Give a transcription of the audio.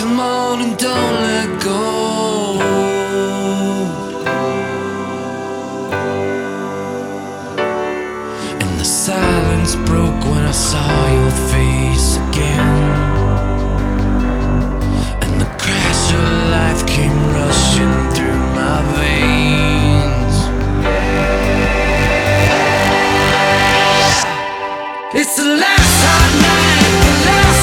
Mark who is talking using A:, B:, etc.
A: Come on and don't let go. silence broke when I saw your face again. And the crash of life came rushing through my veins. It's the last hot night, the last.